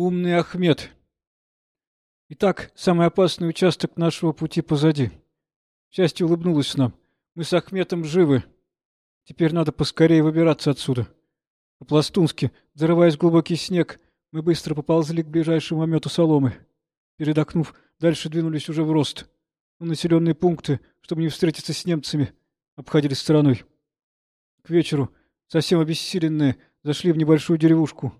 Умный Ахмед. Итак, самый опасный участок нашего пути позади. Счастье улыбнулось нам. Мы с Ахметом живы. Теперь надо поскорее выбираться отсюда. По-пластунски, зарываясь в глубокий снег, мы быстро поползли к ближайшему омету соломы. Передохнув, дальше двинулись уже в рост. Но населенные пункты, чтобы не встретиться с немцами, обходили стороной. К вечеру, совсем обессиленные, зашли в небольшую деревушку.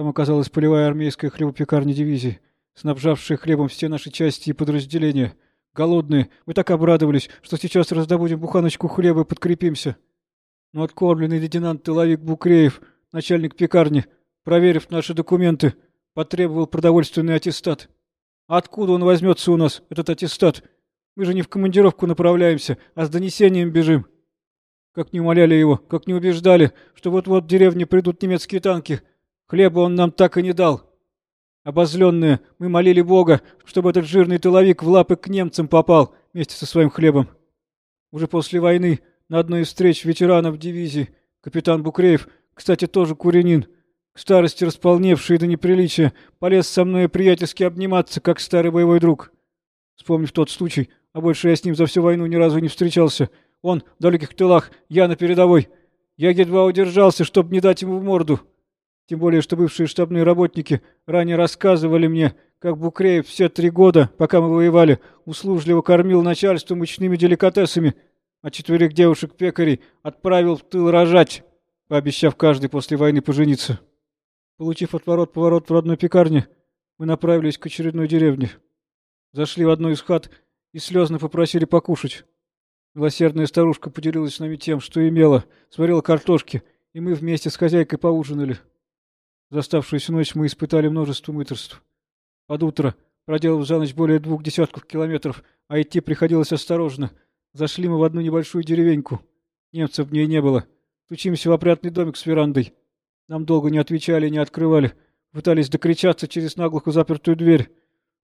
Там оказалась полевая армейская хлебопекарня дивизии, снабжавшая хлебом все наши части и подразделения. Голодные, мы так обрадовались, что сейчас раздобудем буханочку хлеба и подкрепимся. Но откормленный лейтенант Тыловик Букреев, начальник пекарни, проверив наши документы, потребовал продовольственный аттестат. Откуда он возьмется у нас, этот аттестат? Мы же не в командировку направляемся, а с донесением бежим. Как не умоляли его, как не убеждали, что вот-вот в деревне придут немецкие танки. Хлеба он нам так и не дал. Обозленные, мы молили Бога, чтобы этот жирный тыловик в лапы к немцам попал вместе со своим хлебом. Уже после войны на одной из встреч ветеранов дивизии капитан Букреев, кстати, тоже куренин, к старости располневший до неприличия, полез со мной приятельски обниматься, как старый боевой друг. Вспомнив тот случай, а больше я с ним за всю войну ни разу не встречался, он в далеких тылах, я на передовой. Я едва удержался, чтобы не дать ему в морду. Тем более, что бывшие штабные работники ранее рассказывали мне, как Букреев все три года, пока мы воевали, услужливо кормил начальство мучными деликатесами, а четверых девушек-пекарей отправил в тыл рожать, пообещав каждый после войны пожениться. Получив отворот-поворот в родной пекарне, мы направились к очередной деревне. Зашли в одну из хат и слезно попросили покушать. Милосердная старушка поделилась с нами тем, что имела, сварила картошки, и мы вместе с хозяйкой поужинали. За оставшуюся ночь мы испытали множество мыторств. Под утро, проделав за ночь более двух десятков километров, а идти приходилось осторожно, зашли мы в одну небольшую деревеньку. Немцев в ней не было. Стучимся в опрятный домик с верандой. Нам долго не отвечали не открывали. Пытались докричаться через наглухо запертую дверь.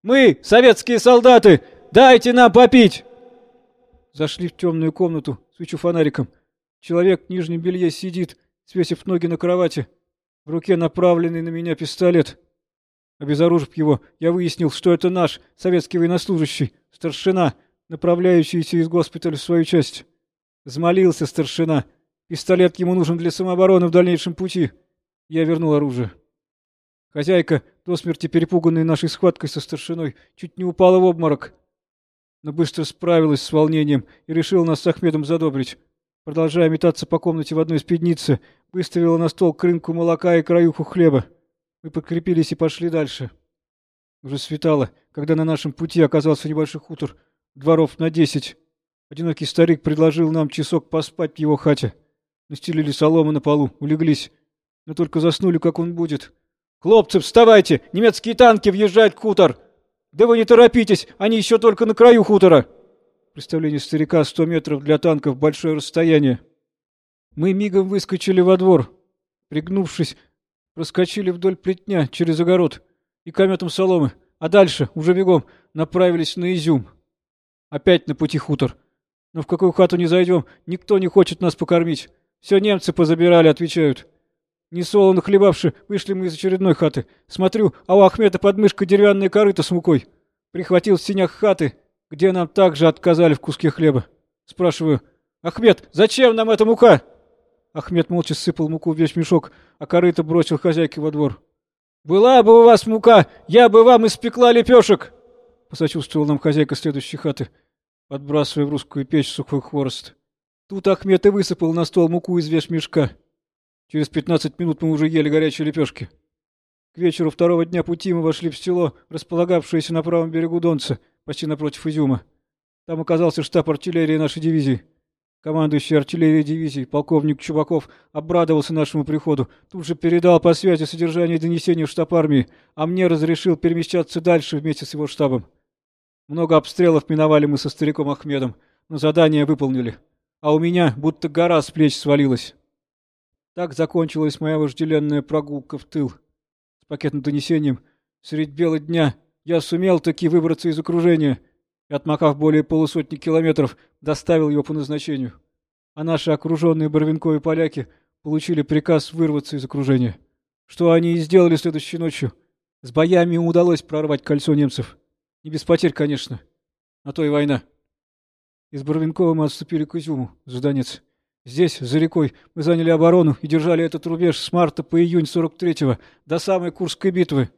«Мы, советские солдаты! Дайте нам попить!» Зашли в темную комнату, свечу фонариком. Человек в нижнем белье сидит, свесив ноги на кровати. В руке направленный на меня пистолет. Обезоружив его, я выяснил, что это наш, советский военнослужащий, старшина, направляющийся из госпиталя в свою часть. Взмолился старшина. Пистолет ему нужен для самообороны в дальнейшем пути. Я вернул оружие. Хозяйка, до смерти перепуганная нашей схваткой со старшиной, чуть не упала в обморок но быстро справилась с волнением и решила нас с Ахмедом задобрить. Продолжая метаться по комнате в одной спиднице, выставила на стол крынку молока и краюху хлеба. Мы подкрепились и пошли дальше. Уже светало, когда на нашем пути оказался небольшой хутор, дворов на десять. Одинокий старик предложил нам часок поспать в его хате. Настелили солому на полу, улеглись. Но только заснули, как он будет. «Хлопцы, вставайте! Немецкие танки въезжают в хутор!» «Да вы не торопитесь, они еще только на краю хутора!» Представление старика сто метров для танков — большое расстояние. Мы мигом выскочили во двор. Пригнувшись, проскочили вдоль плетня через огород и кометом соломы, а дальше, уже бегом, направились на Изюм. Опять на пути хутор. Но в какую хату не зайдем, никто не хочет нас покормить. Все немцы позабирали, отвечают. Несолоно хлебавши, вышли мы из очередной хаты. Смотрю, а у Ахмета под деревянная корыта с мукой. Прихватил в синях хаты, где нам также отказали в куске хлеба. Спрашиваю, «Ахмед, зачем нам эта мука?» Ахмед молча сыпал муку в весь мешок, а корыто бросил хозяйке во двор. «Была бы у вас мука, я бы вам испекла лепешек!» Посочувствовал нам хозяйка следующей хаты, подбрасывая в русскую печь сухой хворост. Тут Ахмед и высыпал на стол муку из вешмешка. Через пятнадцать минут мы уже ели горячие лепешки. К вечеру второго дня пути мы вошли в село, располагавшееся на правом берегу Донца, почти напротив Изюма. Там оказался штаб артиллерии нашей дивизии. Командующий артиллерией дивизии, полковник Чубаков, обрадовался нашему приходу, тут же передал по связи содержание донесения в штаб армии, а мне разрешил перемещаться дальше вместе с его штабом. Много обстрелов миновали мы со стариком Ахмедом, но задание выполнили. А у меня будто гора с плеч свалилась. Так закончилась моя вожделенная прогулка в тыл. С пакетным донесением средь бела дня я сумел таки выбраться из окружения и, отмахав более полусотни километров, доставил его по назначению. А наши окруженные Барвинковые поляки получили приказ вырваться из окружения. Что они и сделали следующей ночью, С боями удалось прорвать кольцо немцев. Не без потерь, конечно. На то и война. Из Барвинкова мы отступили к Изюму, Жданец. Здесь, за рекой, мы заняли оборону и держали этот рубеж с марта по июнь 43-го, до самой Курской битвы.